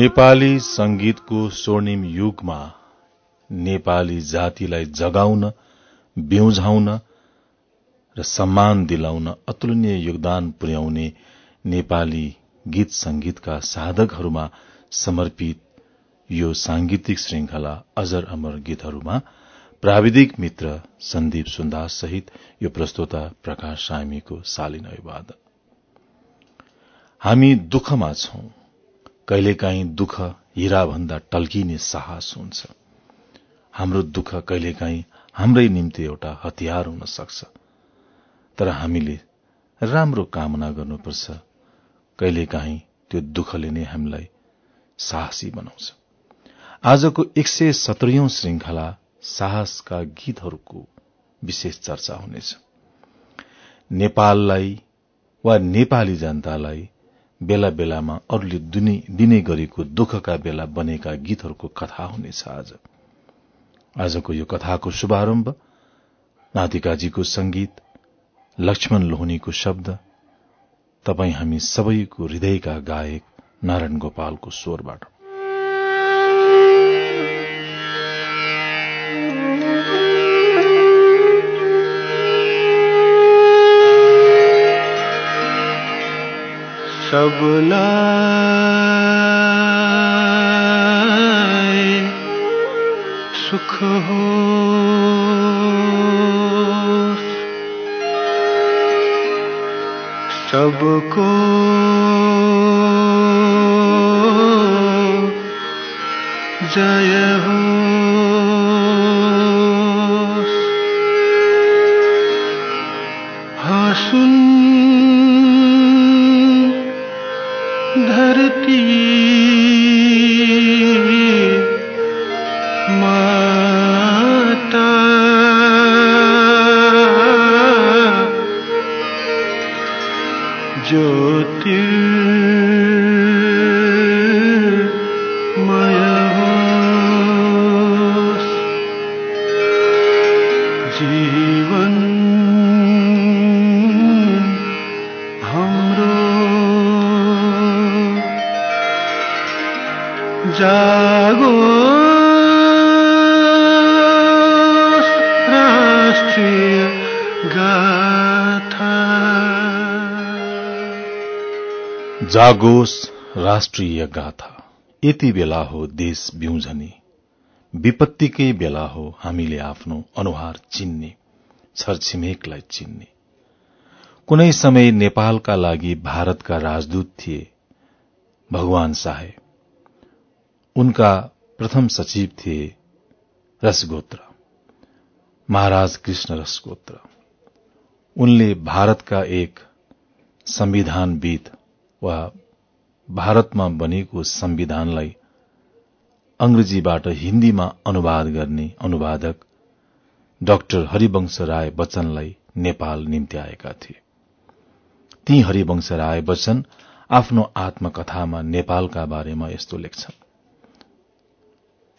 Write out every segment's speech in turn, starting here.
नेपाली संगीतको स्वर्णिम युगमा नेपाली जातिलाई जगाउन बिउझाउन र सम्मान दिलाउन अतुलनीय योगदान पुर्याउने नेपाली गीत संगीतका साधकहरूमा समर्पित यो सांगीतिक श्रृंखला अजर अमर गीतहरूमा प्राविधिक मित्र सन्दीप सुन्दास सहित यो प्रस्तोता प्रकाश सामीको शालीन अभिवादन। हामी दुःखमा छौं। कहिलेकाहीँ दुःख हिरा भन्दा टल्किने साहस हुन्छ। हाम्रो दुःख कहिलेकाहीँ हाम्रै निम्ति एउटा हतियार हुन सक्छ। तर हामीले राम्रो कामना गर्नुपर्छ। कहिलेकाहीँ त्यो दुःखले नै हामीलाई साहसी बनाउँछ। आजको एक सय सत्रौं श्रृंखला साहसका गीतहरूको विशेष चर्चा हुनेछ। नेपाललाई वा नेपाली जनतालाई बेला बेलामा अरूले दिने गरेको दुःखका बेला बनेका गीतहरूको कथा हुनेछ आज। आजको यो कथाको शुभारम्भ नातिकाजीको संगीत लक्ष्मण लोहनीको शब्द तपाई हामी सबैको हृदयका गायक नारायण गोपालको स्वरबाट। सबलाई सुख हो सबको जय हो हसुन धरती माता। ज्योतिर्मय जागोस राष्ट्रिय गाथा। यति बेला हो देश बिउझने विपत्तिकै बेला हो हामीले आफ्नो अनुहार चिन्ने छरछिमेकलाई चिन्ने। कुनै समय नेपालका लागि भारतका राजदूत थिए भगवान साहे उनका प्रथम सचिव थिए रसगोत्र महाराज कृष्ण रसगोत्र। उनले भारतका एक संविधानविद वा भारतमा बनेको संविधानलाई अंग्रेजीबाट हिन्दीमा अनुवाद गर्ने अनुवादक डाक्टर हरिवंश राय बच्चनलाई नेपाल निम्ति आएका थिए। ती हरिवंश राय बच्चन आफ्नो आत्मकथामा नेपालका बारेमा यस्तो लेख्छन्।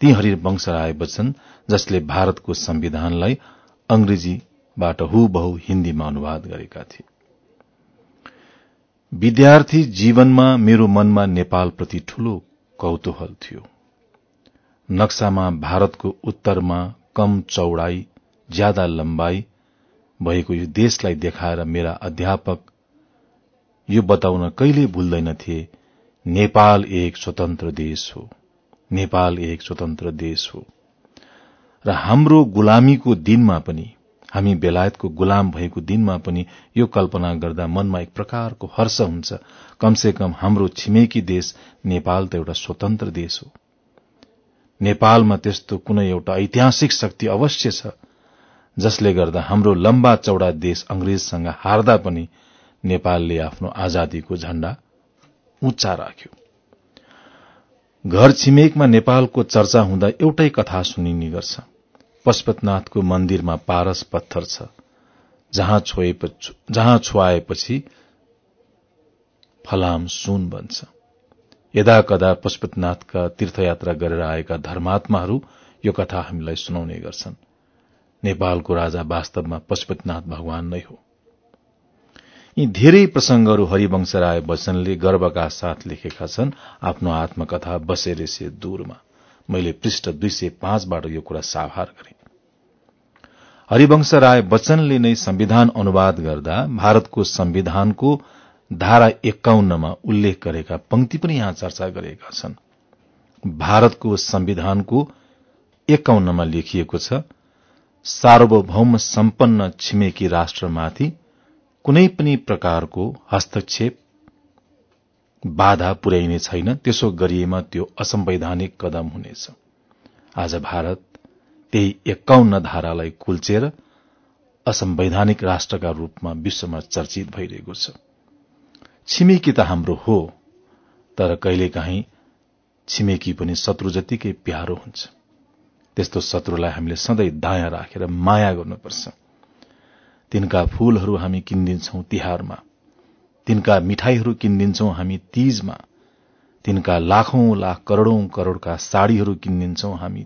ती हरिवंश राय बच्चन जसले भारतको संविधानलाई अंग्रेजीबाट हुबहु हिन्दीमा अनुवाद गरेका थिए। विद्यार्थी जीवनमा मेरो मनमा नेपालप्रति ठूलो कौतूहल थियो। नक्सामा भारतको उत्तरमा कम चौड़ाई ज्यादा लम्बाई भएको यो देशलाई देखाएर मेरा अध्यापक यो बताउन कहिले भूल्दैनथे नेपाल एक स्वतन्त्र देश हो नेपाल एक स्वतन्त्र देश हो। र हाम्रो गुलामीको दिनमा पनि हामी बेलायतको गुलाम भएको दिनमा पनि यो कल्पना गर्दा मनमा एक प्रकारको हर्ष हुन्छ। कमसे कम हाम्रो छिमेकी देश नेपाल त एउटा स्वतन्त्र देश हो। नेपालमा त्यस्तो कुनै एउटा ऐतिहासिक शक्ति अवश्य छ जसले गर्दा हाम्रो लम्बा चौड़ा देश अंग्रेजसँग हार्दा पनि नेपालले आफ्नो आजादीको झण्डा उच्चा राख्यो। घर छिमेकमा नेपालको चर्चा हुँदा एउटै कथा सुनिने गर्छ। पशुपतनाथको मन्दिरमा पारस पत्थर छ। जहाँ छोआएपछि फलाम सुन बन्छ। यदा कदा पशुपतिनाथका तीर्थयात्रा गरेर आएका धर्मात्माहरू यो कथा हामीलाई सुनाउने गर्छन्। नेपालको राजा वास्तवमा पशुपतिनाथ भगवान नै हो। यी धेरै प्रसंगहरू हरिवंश राय बच्चनले गर्वका साथ लेखेका छन्। आफ्नो आत्मकथा बसेरेसे दूरमा। मैले पृष्ठ दुई सय पाँचबाट यो कुरा साभार गरे। हरिवंश राय बच्चनले नै संविधान अनुवाद गर्दा भारतको संविधानको धारा एक्काउन्नमा उल्लेख गरेका पंक्ति पनि यहाँ चर्चा गरेका छन्। भारतको संविधानको एक्काउन्नमा लेखिएको छ सार्वभौम सम्पन्न छिमेकी राष्ट्रमाथि कुनै पनि प्रकारको हस्तक्षेप बाधा पुर्याइने छैन त्यसो गरिएमा त्यो असंवैधानिक कदम हुनेछ। आज भारत त्यही एक्काउन्न धारालाई कुल्चेर असंवैधानिक राष्ट्रका रूपमा विश्वमा चर्चित भइरहेको छ। छिमेकी त हाम्रो हो तर कहिलेकाहीँ छिमेकी पनि शत्रु जतिकै प्यारो हुन्छ। त्यस्तो शत्रुलाई हामीले सधैँ दायाँ राखेर माया गर्नुपर्छ। तिनका फूलहरू हामी किनिदिन्छौ तिहारमा। तिनका मिठाईहरू किनिदिन्छौ हामी तीजमा। तिनका लाखौं लाख करोड़ौं करोड़का साड़ीहरू किनिदिन्छौ हामी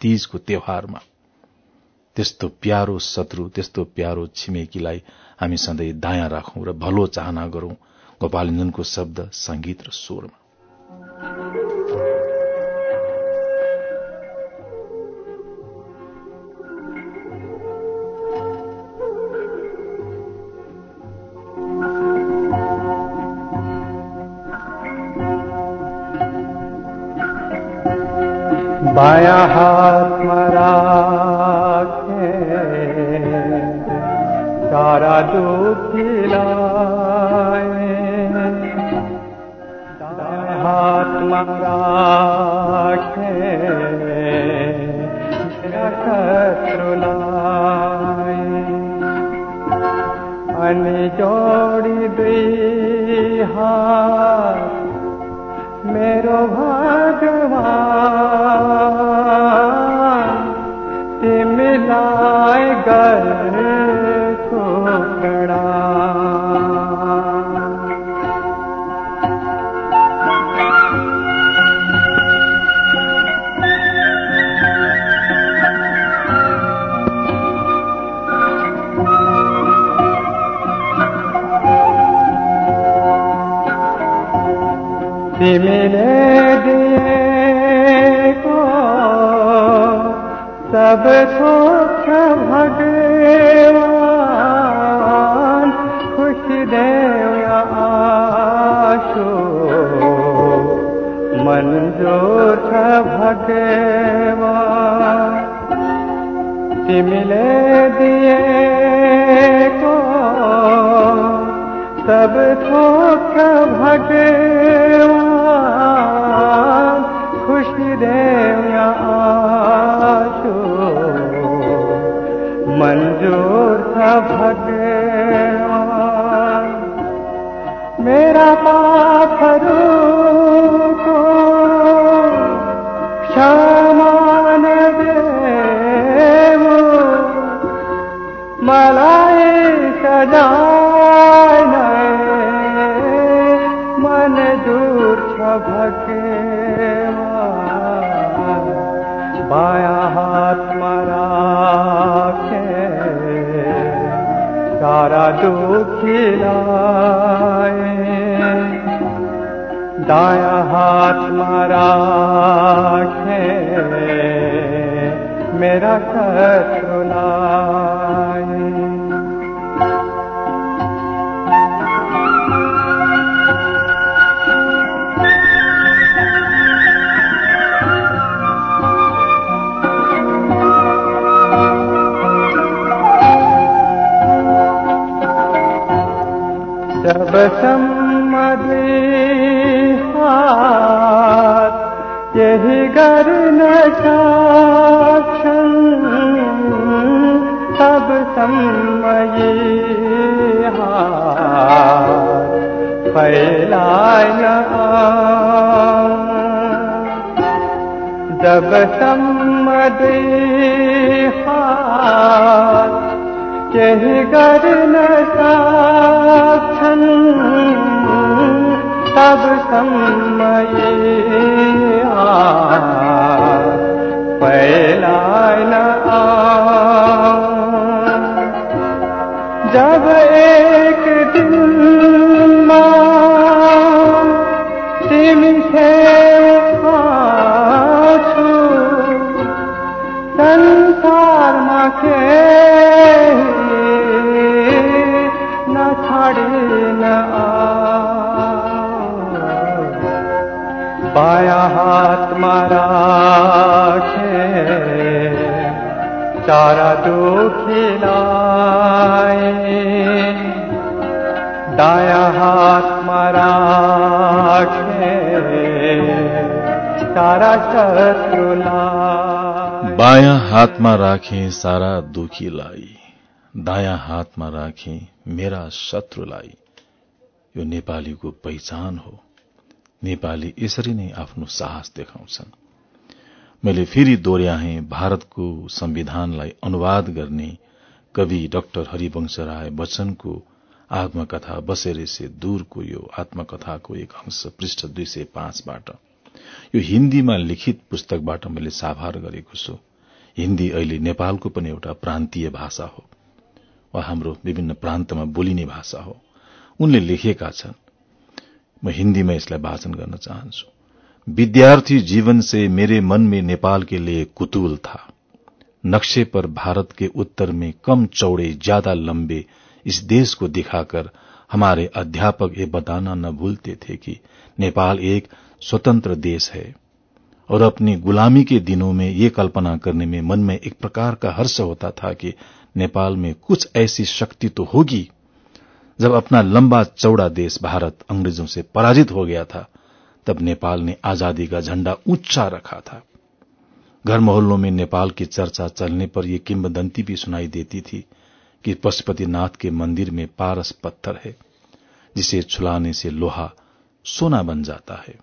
तीजको त्यौहारमा। त्यस्तो प्यारो शत्रु त्यस्तो प्यारो छिमेकीलाई हामी सधैँ दायाँ राखौं र भलो चाहना गरौं। गोपालञ्जनको शब्द संगीत र स्वरमा बाया हाथ मरा सारा दुख खिलाए हाथ मारा अनि जोडी दुई हात मेरो भगवान तिमीलाई गर्छु तिमीले दिएको सब थोक भगवान खुसी देव आशु। मंजूर छ भगवान तिमीले दिएको सब थोक भगवान। जब दुई हात केही गर्न सक्छन् तबसम्म फैलाइन जब एक दिनमा बायाँ हातमा राखे चारा दुखीलाई दायाँ हातमा राखे सारा शत्रुलाई बायाँ हातमा राखे सारा दुखीलाई दायाँ हातमा राखे मेरा शत्रुलाई यो नेपालीको पहिचान हो। नेपाली यसरी नै आफ्नो साहस देखाउँछन्। मैले फेरि दोहोऱ्याएँ भारतको संविधानलाई अनुवाद गर्ने कवि डाक्टर हरिवंश राय बच्चनको आत्मकथा बसेरे से दूरको यो आत्मकथाको एक अंश पृष्ठ दुई सय पाँचबाट। यो हिन्दीमा लिखित पुस्तकबाट मैले साभार गरेको छु। हिन्दी अहिले नेपालको पनि एउटा प्रान्तीय भाषा हो। वा हाम्रो विभिन्न प्रान्तमा बोलिने भाषा हो। उनले लेखेका छन्। म हिन्दीमा यसलाई वाचन गर्न चाहन्छु विद्यार्थी जीवन से मेरे मन में नेपाल के लिए कुतूल था। नक्शे पर भारत के उत्तर में कम चौड़े, ज़्यादा लंबे इस देश को दिखाकर हमारे अध्यापक ये बताना न भूलते थे कि नेपाल एक स्वतंत्र देश है। और अपनी गुलामी के दिनों में ये कल्पना करने में मन में एक प्रकार का हर्ष होता था कि नेपाल में कुछ ऐसी शक्ति तो होगी। जब अपना लंबा चौड़ा देश भारत अंग्रेज़ों से पराजित हो गया था, तब नेपाल ने आज़ादी का झंडा ऊँचा रखा था। घर मोहल्लों में नेपाल की चर्चा चलने पर यह किंवदंती भी सुनाई देती थी कि पशुपतिनाथ के मंदिर में पारस पत्थर है, जिसे छुलाने से लोहा सोना बन जाता है।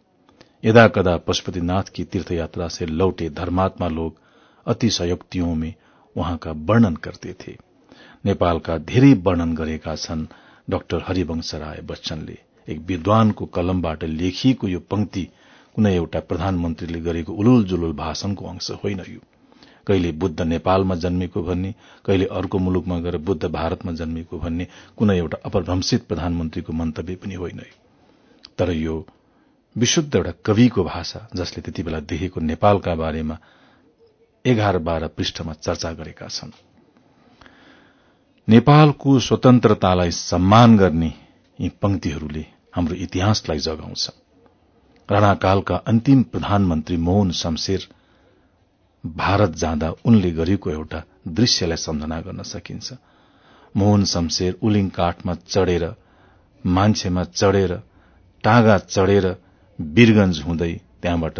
यदा कदा पशुपतिनाथ की तीर्थ यात्रा से लौटे धर्मात्मा लोग अतिशयोक्तियों में वहाँ का वर्णन करते थे। नेपालका धेरै वर्णन गरेका छन् डाक्टर हरिवंश राय बच्चनले एक विद्वानको कलमबाट लेखिएको यो पंक्ति कुनै एउटा प्रधानमन्त्रीले गरेको उलुल जुलुल भाषणको अंश होइन यो। कहिले बुद्ध नेपालमा जन्मेको भन्ने कहिले अर्को मुलुकमा गएर बुद्ध भारतमा जन्मेको भन्ने कुनै एउटा अपभ्रंशित प्रधानमन्त्रीको मन्तव्य पनि होइन तर यो विशुद्ध एउटा कविको भाषा जसले त्यति बेला देखेको नेपालका बारेमा एघार बाह्र पृष्ठमा चर्चा गरेका छन्। नेपालको स्वतन्त्रतालाई सम्मान गर्ने यी पंक्तिहरूले हाम्रो इतिहासलाई जगाउँछ। राणाकालका अन्तिम प्रधानमन्त्री मोहन शमशेर भारत जाँदा उनले गरेको एउटा दृश्यलाई सम्झना गर्न सकिन्छ। मोहन शमशेर उलिङ काठमा चढेर मान्छेमा चढेर टाँगा चढेर वीरगंज हुँदै त्यहाँबाट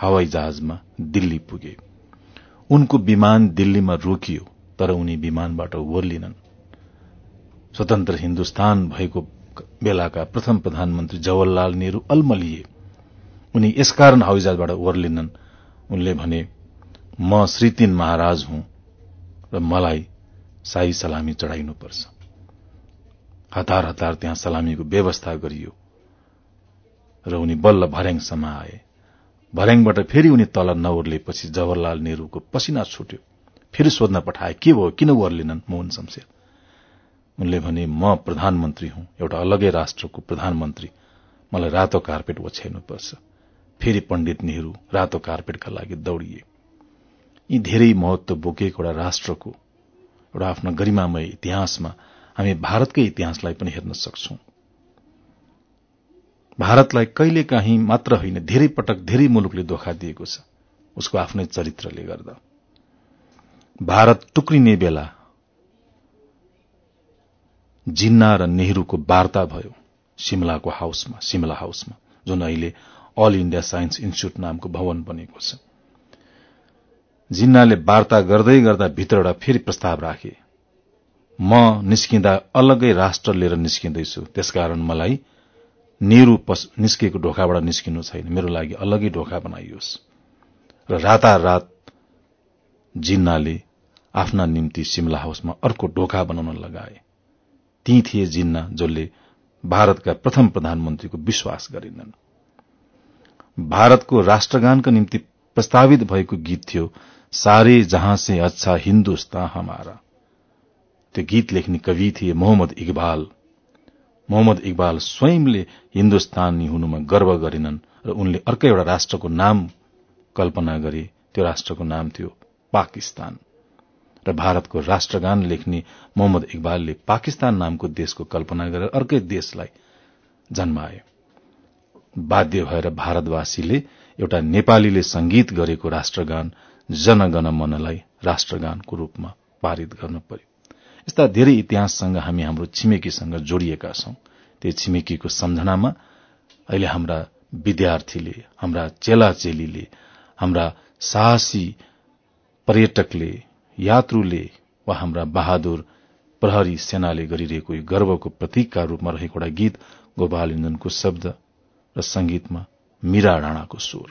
हवाई जहाजमा दिल्ली पुगे। उनको विमान दिल्लीमा रोकियो तर उनी विमानबाट ओर्लिनन्। स्वतन्त्र हिन्दुस्तान भएको बेलाका प्रथम प्रधानमन्त्री जवाहरलाल नेहरू अल्मलिए। उनी यसकारण हवाईजहाजबाट ओर्लिनन्। उनले भने म श्रीतिन महाराज हुँ र मलाई शाही सलामी चढ़ाइनुपर्छ। हतार हतार त्यहाँ सलामीको व्यवस्था गरियो। र उनी बल्ल भर्याङसम्म आए। भर्याङबाट फेरि उनी तल नओर्लेपछि जवाहरलाल नेहरूको पसिना छुट्यो। फेरि सोध्न पठाए के भयो? किन ओर्लिनन्? मोहन शमशेर उनले भने म प्रधानमन्त्री हुँ एउटा अलगै राष्ट्रको प्रधानमन्त्री। मलाई रातो कार्पेट ओछ्याउनुपर्छ। फेरि पण्डित नेहरू रातो कार्पेटका लागि दौड़िए। यी धेरै महत्व बोकेको एउटा राष्ट्रको एउटा आफ्नो गरिमामय इतिहासमा हामी भारतकै इतिहासलाई पनि हेर्न सक्छौं। भारतलाई कहिले काहीँ मात्र होइन धेरै पटक धेरै मुलुकले धोका दिएको छ उसको आफ्नै चरित्रले गर्दा। भारत टुक्रिने बेला जिन्ना र नेहरूको वार्ता भयो सिमलाको हाउसमा सिमला हाउसमा जुन अहिले अल इण्डिया साइन्स इन्स्टिच्यूट नामको भवन बनेको छ। जिन्नाले वार्ता गर्दै गर्दा भित्रबाट फेरि प्रस्ताव राखे म निस्किँदा अलग्गै राष्ट्र लिएर निस्किँदैछु। त्यसकारण मलाई नेहरू निस्किएको ढोकाबाट निस्किनु छैन। मेरो लागि अलग्गै ढोका बनाइयोस्। र रातारात जिन्नाले आफ्ना निम्ति सिमला हाउसमा अर्को ढोका बनाउन लगाए। ती थिए जिन्ना जसले भारतका प्रथम प्रधानमन्त्रीको विश्वास गरिनन्। भारतको राष्ट्रगानका निम्ति प्रस्तावित भएको गीत थियो सारे जहाँ से अच्छा हिन्दुस्तान हमारा। त्यो गीत लेख्ने कवि थिए मोहम्मद इकबाल। मोहम्मद इकबाल स्वयंले हिन्दुस्तानी हुनुमा गर्व गरेनन् र उनले अर्कै एउटा राष्ट्रको नाम कल्पना गरे। त्यो राष्ट्रको नाम थियो पाकिस्तान। र भारतको राष्ट्रगान लेख्ने मोहम्मद इकबालले पाकिस्तान नामको देशको कल्पना गरेर अर्कै देशलाई जन्माए। बाध्य भएर भारतवासीले एउटा नेपालीले संगीत गरेको राष्ट्रगान जनगण मनलाई राष्ट्रगानको रूपमा पारित गर्न पर्यो। यस्ता धेरै इतिहाससँग हामी हाम्रो छिमेकीसँग जोडिएका छौं। त्यो छिमेकीको सम्झनामा अहिले हाम्रा विद्यार्थीले हाम्रा चेलाचेलीले हाम्रा साहसी पर्यटकले यात्रुले वा हाम्रा बहादुर प्रहरी सेनाले गरिरहेको यो गर्वको प्रतीकका रूपमा रहेको एउटा गीत गोपाल इन्जनको शब्द र संगीतमा मीरा राणाको स्वर।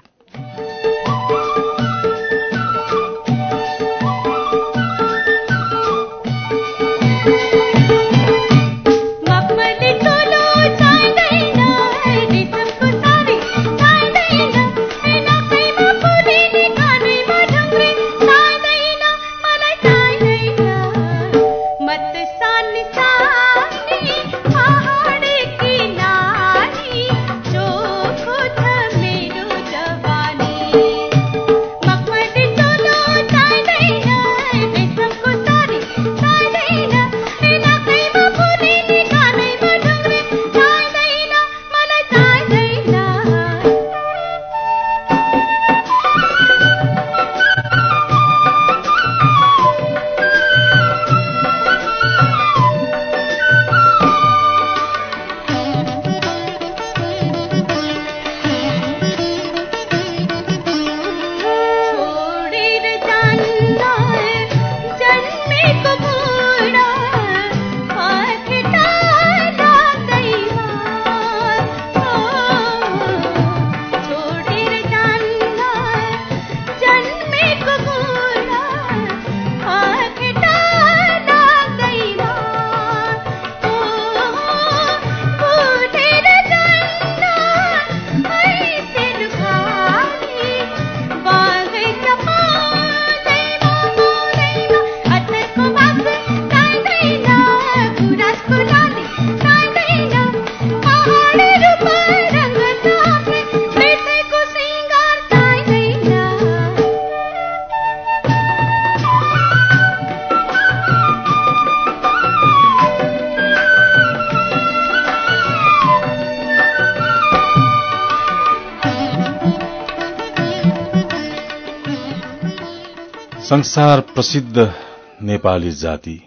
संसार प्रसिद्ध नेपाली जाति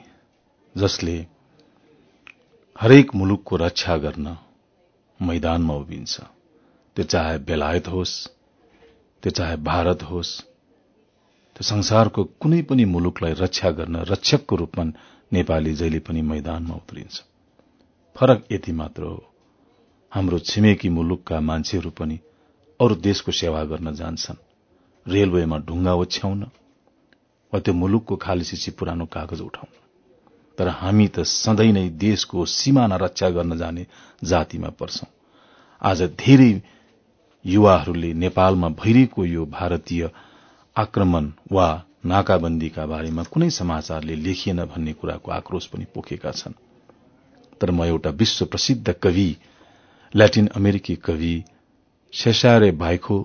जसले हरेक मुलुकको रक्षा गर्न मैदानमा उभिन्छ। त्यो चाहे बेलायत होस् त्यो चाहे भारत होस् त्यो संसारको कुनै पनि मुलुकलाई रक्षा गर्न रक्षकको रूपमा नेपाली जहिले पनि मैदानमा उत्रिन्छ। फरक यति मात्र हो। हाम्रो छिमेकी मुलुकका मान्छेहरू पनि अरू देशको सेवा गर्न जान्छन्। रेलवेमा ढुङ्गा ओछ्याउन वा त्यो मुलुकको खालिसिसी पुरानो कागज उठाउन। तर हामी त सधैँ नै देशको सीमाना रक्षा गर्न जाने जातिमा पर्छौं। आज धेरै युवाहरूले नेपालमा भइरहेको यो भारतीय आक्रमण वा नाकाबन्दीका बारेमा कुनै समाचारले लेखिएन भन्ने कुराको आक्रोश पनि पोखेका छन्। तर म एउटा विश्व प्रसिद्ध कवि ल्याटिन अमेरिकी कवि सेसारे भाइखो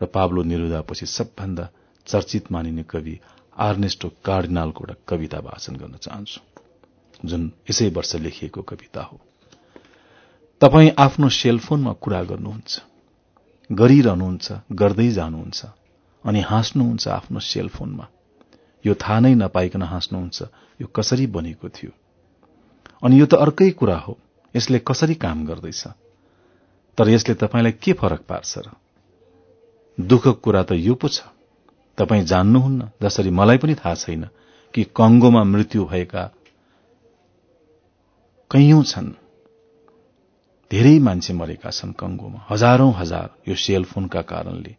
र पाब्लो निरुदापछि सबभन्दा चर्चित मानिने कवि आर्नेस्टो कार्डिनालको एउटा कविता वाचन गर्न चाहन्छु जुन यसै वर्ष लेखिएको कविता हो। तपाई आफ्नो सेलफोनमा कुरा गर्नुहुन्छ गरिरहनुहुन्छ गर्दै जानुहुन्छ अनि हाँस्नुहुन्छ आफ्नो सेलफोनमा यो थाहा नै नपाइकन हाँस्नुहुन्छ यो कसरी बनेको थियो? अनि यो त अर्कै कुरा हो यसले कसरी काम गर्दैछ? तर यसले तपाईँलाई के फरक पार्छ र? दुःखको कुरा त यो पो छ। तपाईँ जान्नुहुन्न। जसरी मलाई पनि थाहा छैन कि कंगोमा मृत्यु भएका कैयौं छन्। धेरै मान्छे मरेका छन् कंगोमा हजारौं हजार यो सेलफोनका कारणले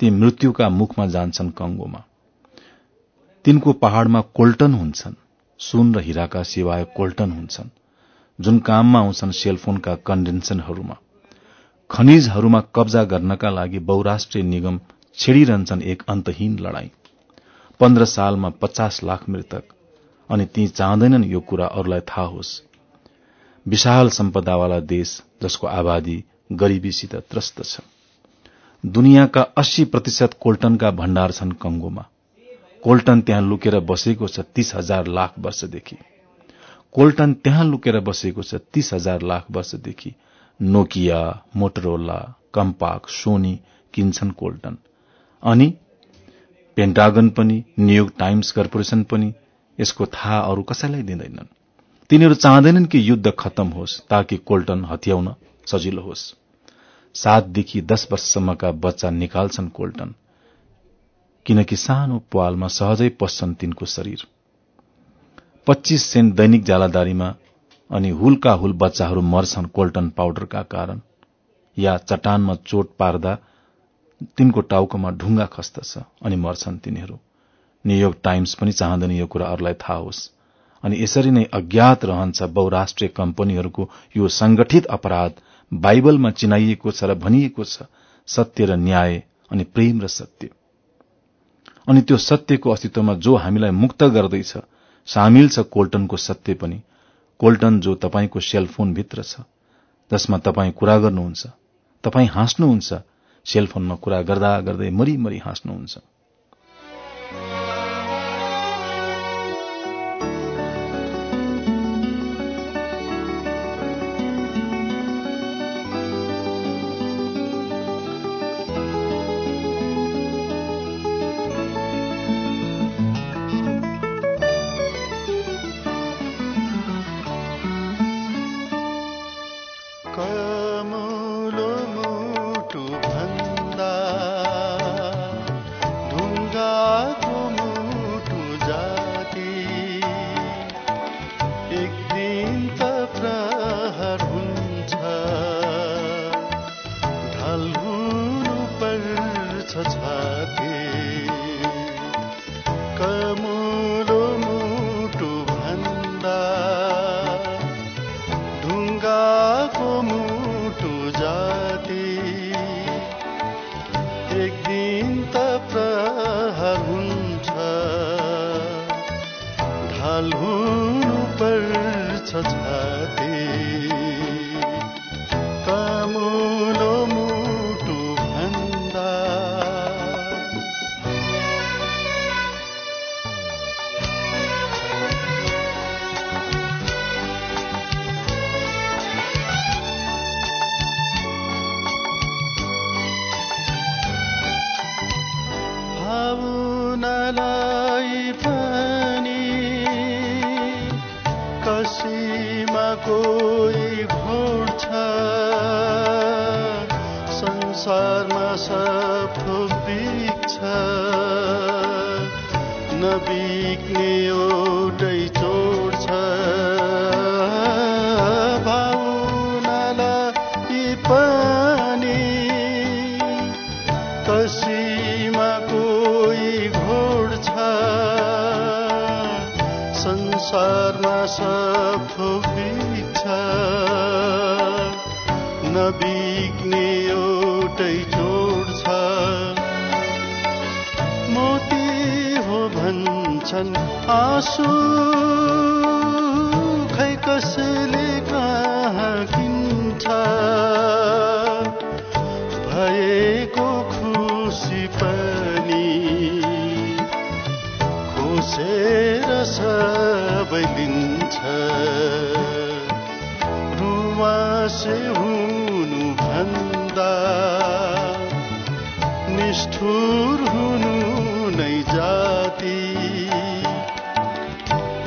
ती मृत्युका मुखमा जान्छन् कंगोमा तिनको पहाड़मा कोल्टन हुन्छन्। सुन र हिराका सिवाय कोल्टन हुन्छन्। जुन काममा आउँछन् सेलफोनका कन्डेन्सनहरूमा। खनिजहरूमा कब्जा गर्नका लागि बहुराष्ट्रिय निगम छिडिरहन्छन् एक अन्तहीन लड़ाई। पन्ध्र सालमा पचास लाख मृतक अनि ती चाहँदैनन् यो कुरा अरूलाई थाहा होस्। विशाल सम्पदावाला देश जसको आबादी गरीबीसित त्रस्त छ। दुनियाँका अस्सी प्रतिशत कोल्टनका भण्डार छन् कंगोमा कोल्टन त्यहाँ लुकेर बसेको छ तीस हजार लाख वर्षदेखि। कोल्टन त्यहाँ लुकेर बसेको छ तीस हजार लाख वर्षदेखि। नोकिया मोटरोला कम्पाक सोनी किन्छन् कोल्टन। अनि पेन्टागन पनि न्यूयोर्क टाइम्स कर्पोरेशन पनि यसको थाहा अरू कसैलाई दिँदैनन्। तिनीहरू चाहँदैनन् कि युद्ध खत्तम होस् ताकि कोल्टन हत्याउन सजिलो होस्। सातदेखि दश वर्षसम्मका बच्चा निकाल्छन् कोल्टन किनकि सानो पालमा सहजै पस्छन् तिनको शरीर। पच्चीस सेन्ट दैनिक जालादारीमा अनि हुलका हुल बच्चाहरू मर्छन् कोल्टन पाउडरका कारण या चट्टानमा चोट पार्दा तिनको टाउकोमा ढुङ्गा खस्दछ अनि मर्छन् तिनीहरू। न्यूयोर्क टाइम्स पनि चाहँदैन यो कुरा अरूलाई थाहा होस्। अनि यसरी नै अज्ञात रहन्छ बहुराष्ट्रिय कम्पनीहरूको यो संगठित अपराध। बाइबलमा चिनाइएको छ र भनिएको छ सत्य र न्याय अनि प्रेम र सत्य। अनि त्यो सत्यको अस्तित्वमा जो हामीलाई मुक्त गर्दैछ सामेल छ कोल्टनको सत्य पनि। कोल्टन जो तपाईँको सेलफोनभित्र छ जसमा तपाईँ कुरा गर्नुहुन्छ तपाईँ हाँस्नुहुन्छ सेलफोनमा कुरा गर्दा गर्दै मरिमरि हाँस्नुहुन्छ।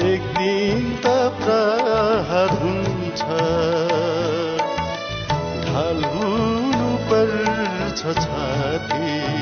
एक दिन त प्रहर हुन्छ ढाल पर्छ छाती।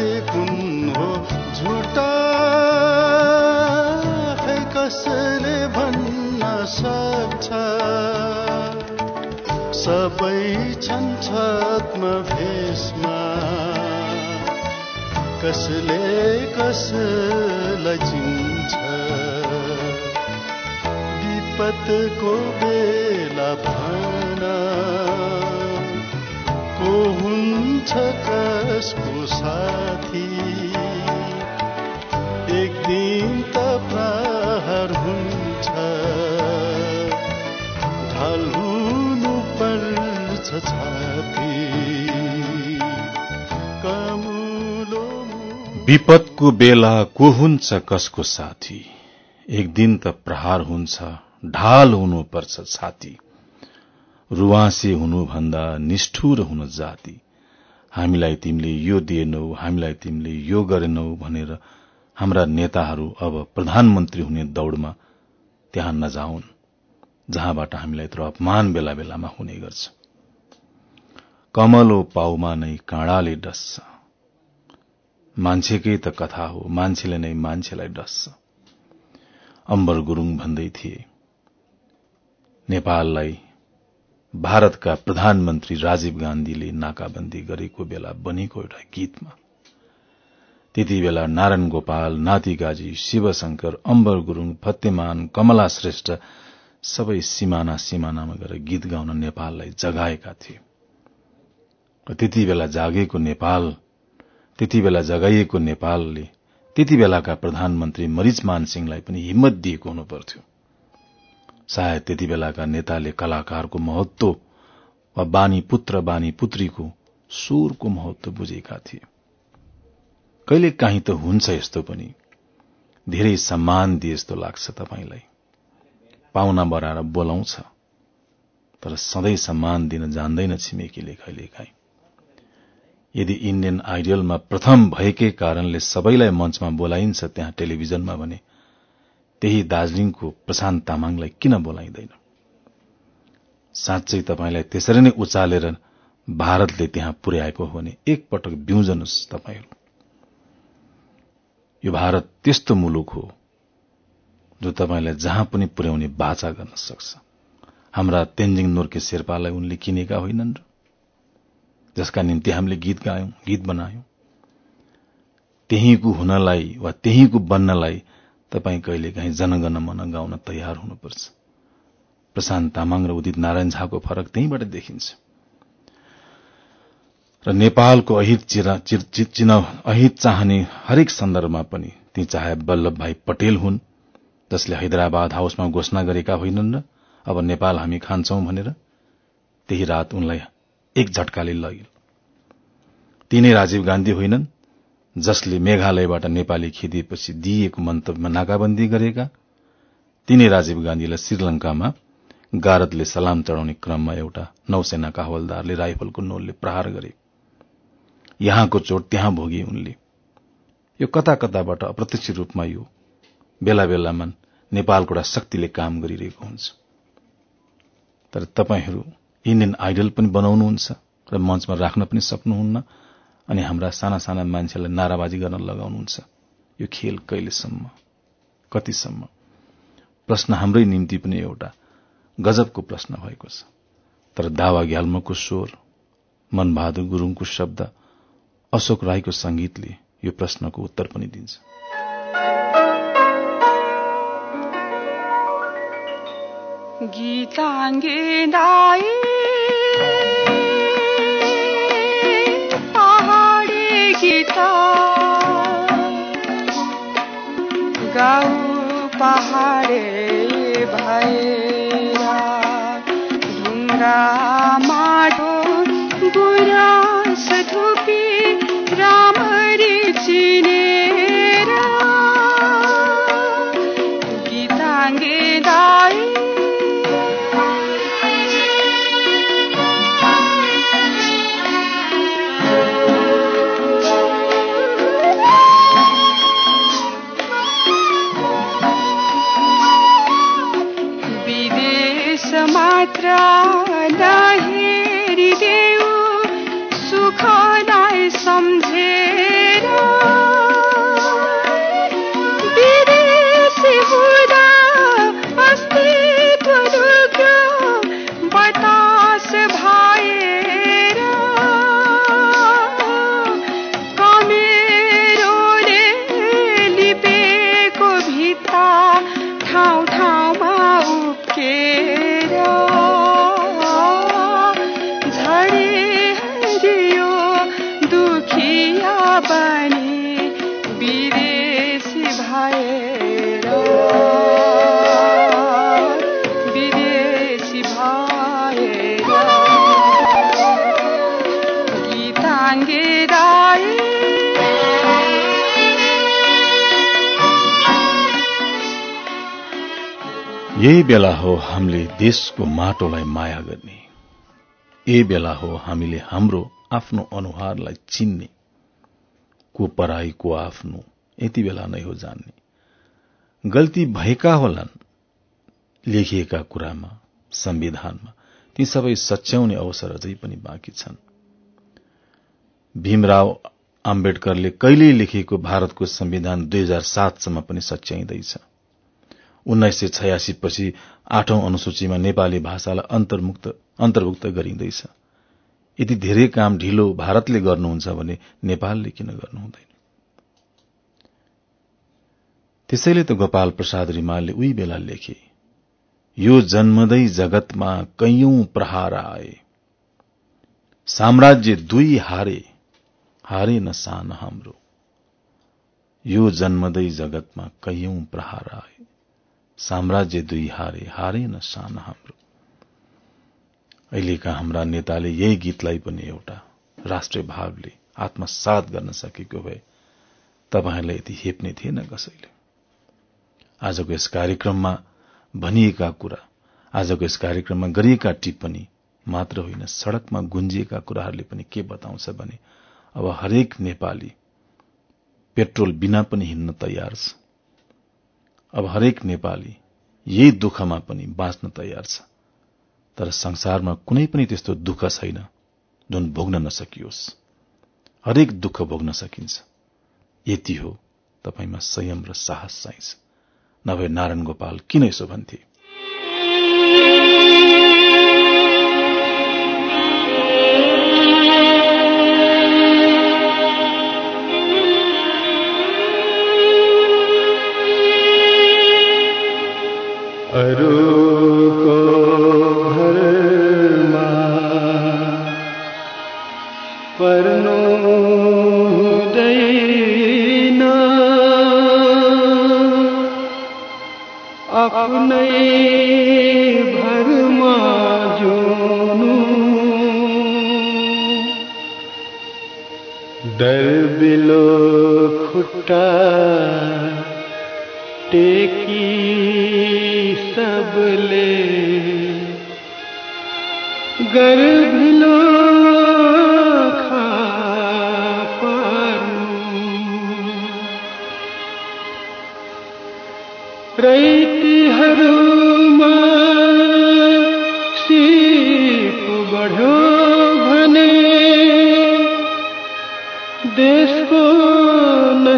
सत्य कुन हो? झुटा कसले भन्न सक्छ? सबै छन् छत्म भेषमा कसले कसलाई चिन्छ? विपतको बेला को हुन्छ कसको साथी? एक दिन त प्रहार हुन्छ। ढाल हुनु पर्छ छाती। विपदको बेला को हुन्छ कसको साथी? एक दिन त प्रहार हुन्छ ढाल हुनुपर्छ छाती। रुवासे हुनुभन्दा निष्ठुर हुन जाति। हामीलाई तिमीले यो दिएनौ हामीलाई तिमीले यो गरेनौ भनेर हाम्रा नेताहरू अब प्रधानमन्त्री हुने दौड़मा त्यहाँ नजाउन् जहाँबाट हामीलाई यत्रो अपमान बेला बेलामा हुने गर्छ। कमलो पाउमा नै काँडाले डस्छ। मान्छेकै त कथा हो मान्छेले नै मान्छेलाई डस्छ। अम्बर गुरूङ भन्दै थिए नेपाललाई भारतका प्रधानमन्त्री राजीव गान्धीले नाकाबन्दी गरेको बेला बनेको एउटा गीतमा। त्यति बेला नारायण गोपाल नातिगाजी शिवशंकर अम्बर गुरूङ फतेमान कमला श्रेष्ठ सबै सिमाना सिमानामा गएर गीत गाउन नेपाललाई जगाएका थिए। त्यति बेला जागेको नेपाल त्यति बेला जगाइएको नेपालले त्यति बेलाका प्रधानमन्त्री मरिचमान सिंहलाई पनि हिम्मत दिएको हुनु पर्थ्यो सायद त्यति बेलाका नेताले कलाकारको महत्व वा बानी पुत्र बानी पुत्रीको सुरको महत्व बुझेका थिए। कहिले काहीँ त हुन्छ यस्तो पनि। धेरै सम्मान दिए जस्तो लाग्छ तपाईँलाई। पाहुना बढाएर बोलाउँछ। तर सधैँ सम्मान दिन जान्दैन छिमेकीले कहिलेकाहीँ। यदि इण्डियन आइडियलमा प्रथम भएकै कारणले सबैलाई मञ्चमा बोलाइन्छ त्यहाँ टेलिभिजनमा भने त्यही दार्जीलिङको प्रशान्त तामाङलाई किन बोलाइँदैन? साँच्चै तपाईँलाई त्यसरी नै उचालेर भारतले त्यहाँ पुर्याएको हो भने एकपटक बिउजनुहोस् तपाईँहरू। यो भारत त्यस्तो मुलुक हो जो तपाईँलाई जहाँ पनि पुर्याउने बाचा गर्न सक्छ। हाम्रा तेन्जिङ नोर्के शेर्पालाई उनले किनेका होइनन् र जसका निम्ति हामीले गीत गायौं गीत बनायौं। त्यहीको हुनलाई वा त्यहीको बन्नलाई तपाईँ कहिलेकाहीँ जनगण मन गाउन तयार हुनुपर्छ। प्रशान्त तामाङ र उदित नारायण झाको फरक त्यहीबाट देखिन्छ। र नेपालको अहित चिन अहित चाहने हरेक सन्दर्भमा पनि ती चाहे वल्लभ भाई पटेल हुन् जसले हैदराबाद हाउसमा घोषणा गरेका होइनन् र अब नेपाल हामी खान्छौं भनेर त्यही रात उनलाई एक झट्काले लग्यो तिनै राजीव गान्धी होइनन् जसले मेघालयबाट नेपाली खेदिएपछि दिइएको मन्तव्यमा नाकाबन्दी गरेका तिनै राजीव गान्धीलाई श्रीलंकामा गारदले सलाम चढ़ाउने क्रममा एउटा नौसेनाका हवलदारले राइफलको नोलले प्रहार गरे। यहाँको चोट त्यहाँ भोगे उनले। यो कता कताबाट अप्रत्यक्ष रूपमा यो बेला बेलामा नेपालको एउटा शक्तिले काम गरिरहेको हुन्छ। तर तपाईँहरू इण्डियन आइडल पनि बनाउनुहुन्छ र मञ्चमा राख्न पनि सक्नुहुन्न। अनि हाम्रा साना साना मान्छेलाई नाराबाजी गर्न लगाउनुहुन्छ। यो खेल कहिलेसम्म? कतिसम्म? प्रश्न हाम्रै निम्ति पनि एउटा गजबको प्रश्न भएको छ। तर दावा ग्याल्मोको स्वर मनबहादुर गुरूङको शब्द अशोक राईको संगीतले यो प्रश्नको उत्तर पनि दिन्छ। गीताङ्गे दाई ढुङ्गा यही बेला हो हामीले देशको माटोलाई माया गर्ने। यही बेला हो हामीले हाम्रो आफ्नो अनुहारलाई चिन्ने। को पराई को आफ्नो यति बेला नै हो जान्ने। गल्ती भएका होलान् लेखिएका कुरामा संविधानमा ती सबै सच्याउने अवसर अझै पनि बाँकी छन्। भीमराव अम्बेडकरले कहिल्यै लेखिएको भारतको संविधान दुई हजार सातसम्म पनि सच्याइँदैछ। उन्नाइस सय छयासी पछि आठौं अनुसूचीमा नेपाली भाषालाई अन्तर्भुक्त गरिँदैछ। यदि धेरै काम ढिलो भारतले गर्नुहुन्छ भने नेपालले किन गर्नु हुँदैन त्यसैले त गोपाल प्रसाद रिमालले उही बेला लेखे यो जन्मदै जगतमा कैयौं प्रहार आए। साम्राज्य दुई हारे हारे न सान हाम्रो। यो जन्मदै जगतमा कैयौं प्रहार आए। साम्राज्य दुई हारे हारे न सान हाम्रो। अहिलेका हाम्रा नेताले यही गीतलाई पनि एउटा राष्ट्रिय भावले आत्मसात गर्न सकेको भए तपाईँहरूलाई यति हेप्ने थिएन कसैले। आजको यस कार्यक्रममा भनिएका कुरा आजको यस कार्यक्रममा गरिएका टिप्पणी मात्र होइन सड़कमा गुन्जिएका कुराहरूले पनि के बताउँछ भने अब हरेक नेपाली पेट्रोल बिना पनि हिँड्न तयार छ। अब हरेक नेपाली यही दुःखमा पनि बाँच्न तयार छ। तर संसारमा कुनै पनि त्यस्तो दुःख छैन जुन भोग्न नसकियोस्। हरेक दुःख भोग्न सकिन्छ। यति हो तपाईँमा संयम र साहस चाहिन्छ। नभए नारायण गोपाल किन यसो भन्थे? अरूको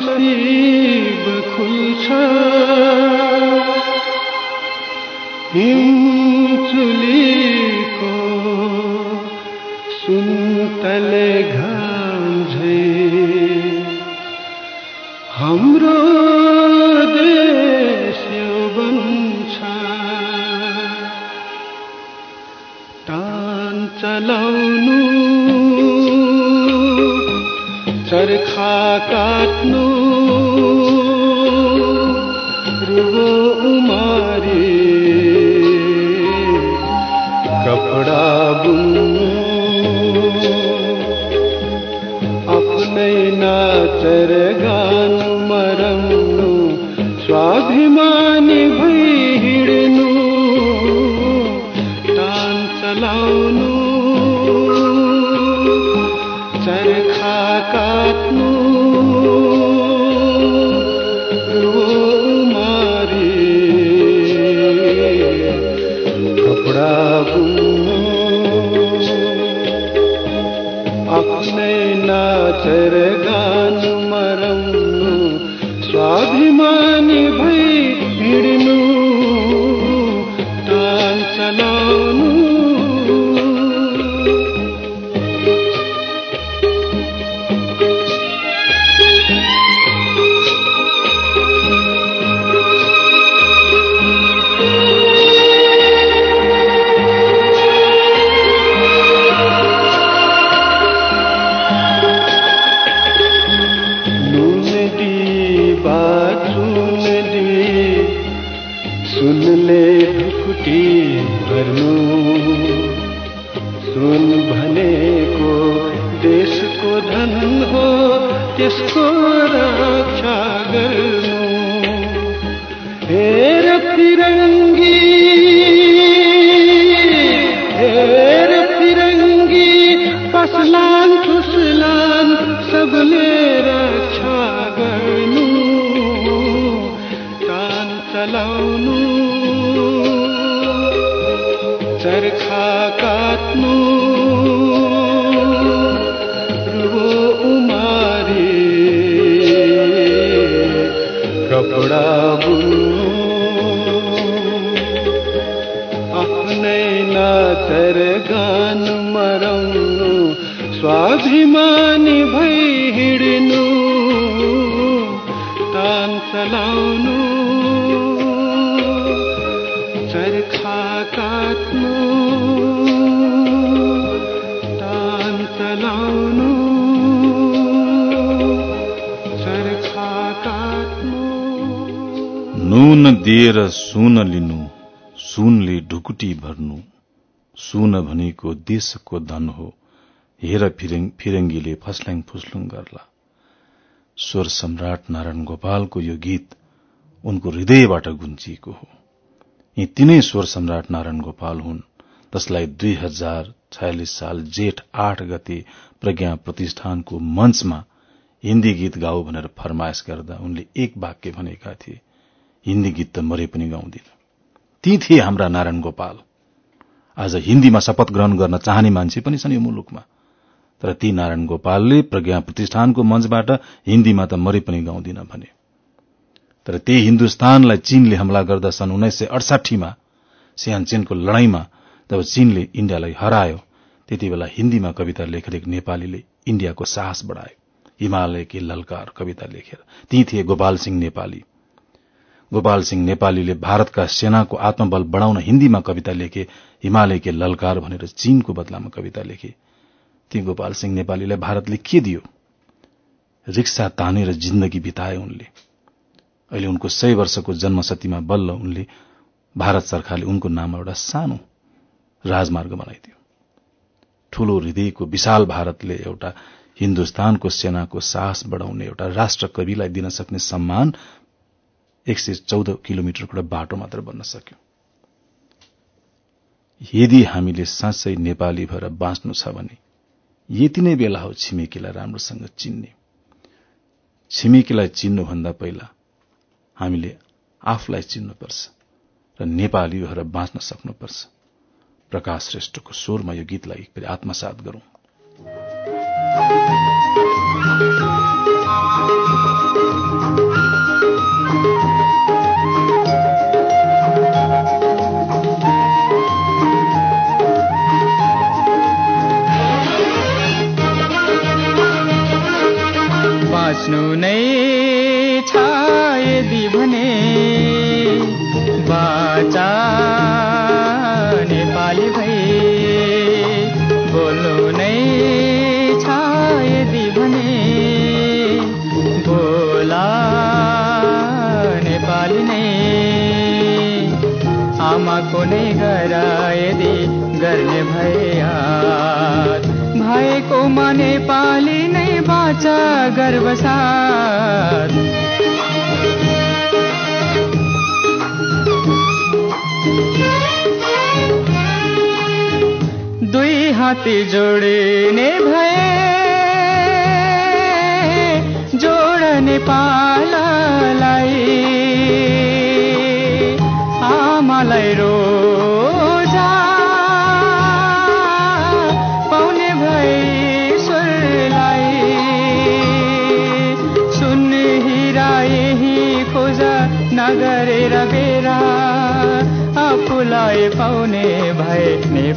नसिब खुल्छ हिमचुलीको सुन्तले चलाउनु नुन दिएर सुन लिनु सुनले ढुकुटी भर्नु। सुन भनेको देशको धन हो। हेर फिरङ फिरङ्गीले फस्ल्याङ फुस्लुङ गर्ला। स्वर सम्राट नारायण गोपालको यो गीत उनको हृदयबाट गुन्जिएको हो। यी तीनै स्वर सम्राट नारायण गोपाल हुन् जसलाई दुई हजार छयालिस साल जेठ आठ गते प्रज्ञा प्रतिष्ठानको मञ्चमा हिन्दी गीत गाऊ भनेर फरमाइश गर्दा उनले एक वाक्य भनेका थिए हिन्दी गीत त मरे पनि गाउँदिन। ती थिए हाम्रा नारायण गोपाल। आज हिन्दीमा शपथ ग्रहण गर्न चाहने मान्छे पनि छन् यो मुलुकमा। तर ती नारायण गोपालले प्रज्ञा प्रतिष्ठानको मञ्चबाट हिन्दीमा त मरे पनि गाउँदिन भने। तर त्यही हिन्दुस्तानलाई चीनले हमला गर्दा सन् उन्नाइस सय अडसाठीमा सियानचेनको लड़ाईमा जब चीनले इण्डियालाई हरायो। त्यति बेला हिन्दीमा कविता एक नेपालीले इण्डियाको साहस बढ़ायो। हिमालय के ललकार कविता लेखेर। ती थिए गोपाल सिंह नेपाली। गोपाल सिंह नेपालीले भारतका सेनाको आत्मबल बढ़ाउन हिन्दीमा कविता लेखे हिमालय के ललकार भनेर चीनको बदलामा कविता लेखे। ती गोपाल सिंह नेपालीलाई भारतले के दियो। रिक्सा तानेर जिन्दगी बिताए उनले। अहिले उनको सय वर्षको जन्मशतीमा बल्ल उनले भारत सरकारले उनको नाममा एउटा सानो राजमार्ग बनाइदियो ठूलो हृदयको विशाल भारतले एउटा हिन्दुस्तानको सेनाको साहस बढ़ाउने एउटा राष्ट्र कविलाई दिन सक्ने सम्मान एक सय चौध किलोमिटरको बाटो मात्र बन्न सक्यो। यदि हामीले साँच्चै नेपाली भएर बाँच्नु छ भने यति नै बेला हो छिमेकीलाई राम्रोसँग चिन्ने। छिमेकीलाई चिन्नुभन्दा पहिला हामीले आफूलाई चिन्नुपर्छ र नेपाली भएर बाँच्न सक्नुपर्छ। प्रकाश श्रेष्ठको स्वरमा यो गीतलाई आत्मसात गरौं। बाँच गर्वसाथ हाते जोड्ने भए जोड नेपाललाई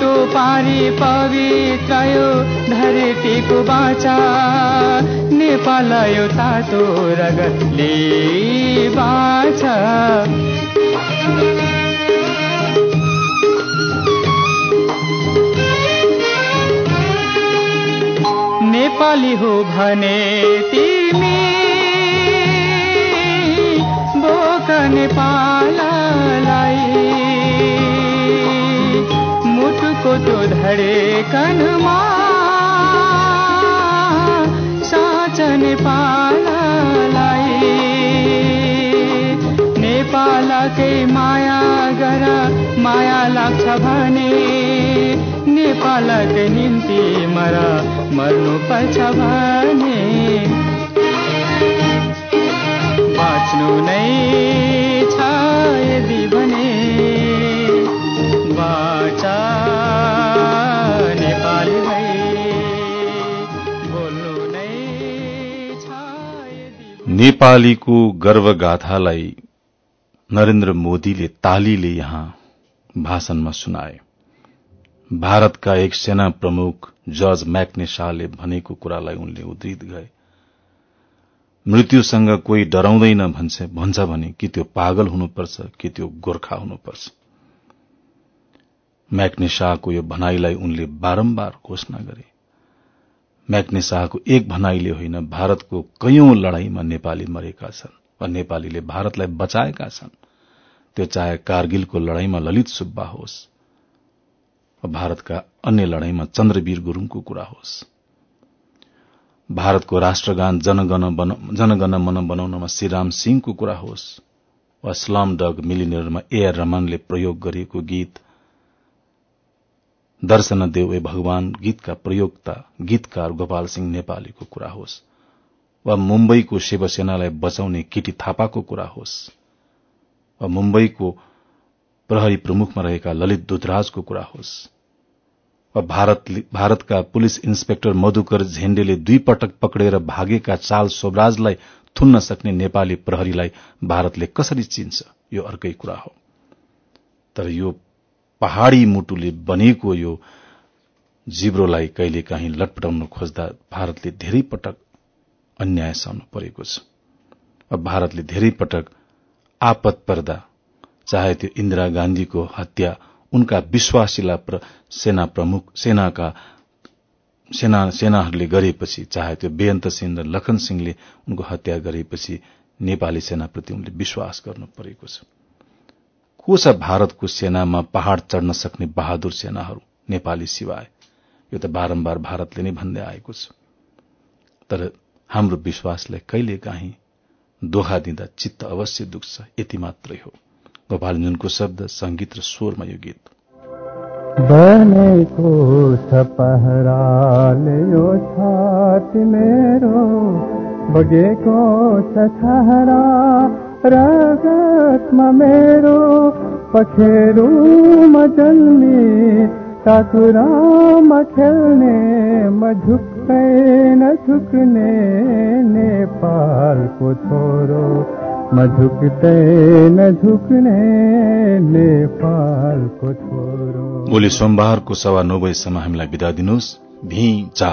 माटो पारी पवित्र यो धरतीको बाचा। नेपाल यो तातो रगतले बाचा। नेपाली हो भने तिमी बोक नेपाललाई मुटुको त्यो धडेकनमा साँच नेपाललाई नेपालकै माया गर माया लाग्छ भने। नेपालकै निम्ति मर मर्नु पर्छ भने। बाँच्नु नै छ यदि भने। नेपालीको गर्वगाथालाई नरेन्द्र मोदीले तालीले यहाँ भाषणमा सुनाए। भारतका एक सेना प्रमुख जर्ज म्याक्नेशाले भनेको कुरालाई उनले उद्धृत गए मृत्युसँग कोही डराउँदैन भन्छ भन्छ भने कि त्यो पागल हुनुपर्छ कि त्यो गोर्खा हुनुपर्छ। म्याक्ने शाहको यो भनाईलाई उनले बारम्बार घोषणा गरे। म्याक्ने शाहको एक भनाईले होइन भारतको कैयौं लड़ाईमा नेपाली मरेका छन् वा नेपालीले भारतलाई बचाएका छन्। त्यो चाहे कारगिलको लड़ाईमा ललित सुब्बा होस् वा भारतका अन्य लड़ाईमा चन्द्रवीर गुरूङको कुरा होस्। भारतको राष्ट्रगान जनगण मन बनाउनमा श्रीराम सिंहको कुरा होस् वा स्लम डग मिलिनियरमा एआर रमनले प्रयोग गरिएको गीत दर्शन देव ए भगवान गीतका प्रयोगता गीतकार गोपाल सिंह नेपालीको कुरा होस् वा मुम्बईको शिवसेनालाई बचाउने केटी थापाको कुरा होस् वा मुम्बईको प्रहरी प्रमुखमा रहेका ललित दुधराजको कुरा होस् वा भारत भारतका पुलिस इन्सपेक्टर मधुकर झेण्डेले दुई पटक पक्रेर भागेका चाल सोभराजलाई थुन्न सक्ने नेपाली प्रहरीलाई भारतले कसरी चिन्छ यो अर्कै कुरा हो। तर यो पहाड़ी मुटुले बनेको यो जिब्रोलाई कहिले काहीँ लटपटाउन खोज्दा भारतले धेरै पटक अन्याय सहनु परेको छ। भारतले धेरै पटक आपत पर्दा चाहे त्यो इन्दिरा गान्धीको हत्या उनका विश्वासिला सेना प्रमुख सेनाका सेना सेनाहरूले गरेपछि चाहे त्यो बेअन्त सिंह र लखन सिंहले उनको हत्या गरेपछि नेपाली सेनाप्रति उनले विश्वास गर्नु परेको छ। को छ भारतको सेनामा पहाड़ चढ़न सक्ने बहादुर सेनाहरू नेपाली सिवाय? यो त बारम्बार भारतले नै भन्दै आएको छ। तर हाम्रो विश्वासलाई कहिले काहीँ दोहा दिँदा चित्त अवश्य दुख्छ यति मात्रै हो। गोपालञ्जनको शब्द संगीत र स्वरमा यो गीत। बनेको छ पहराले यो मेरो बगेको छ छहरा रगतमा मेरो पखेरुमा जन्मे काकुरामा खेल्ने म झुक्कै नझुक्ने नेपालको छोरो म झुक्दै नझुक्ने नेपालको छोरो। भोलि सोमबारको सवा नौ बजीसम्म हामीलाई विदा दिनुहोस्। चा।